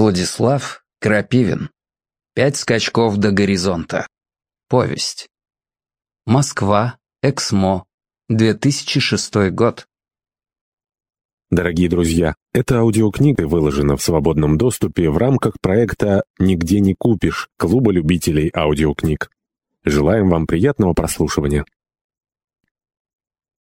Владислав Крапивин. Пять скачков до горизонта. Повесть. Москва. Эксмо. 2006 год. Дорогие друзья, эта аудиокнига выложена в свободном доступе в рамках проекта «Нигде не купишь» Клуба любителей аудиокниг. Желаем вам приятного прослушивания.